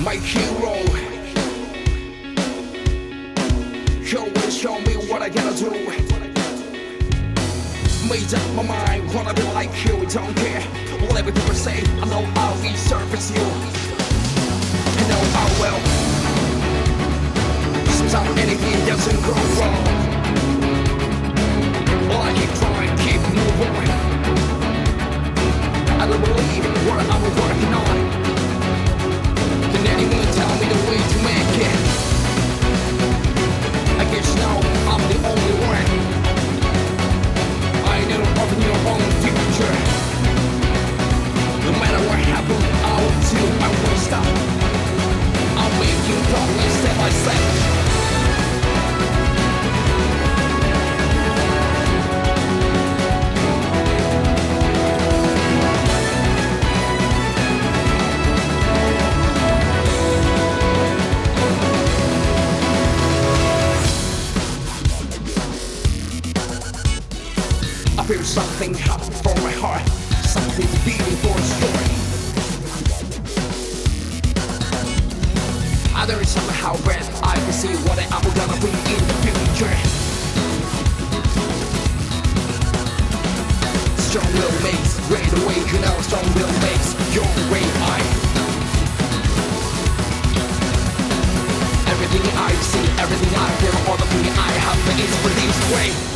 my hero. You will show me what I gotta do. Made up my mind, wanna be like you, don't care. Whatever people say, I know I'll be service you. I know I will. Sometimes anything doesn't go. Feel something happen from my heart, something beating for a story. I don't somehow when I can see what I'm gonna be in the future. Strong will makes great way, you know, strong will makes your way. I everything I see, everything I feel, all the thing I have is for this way.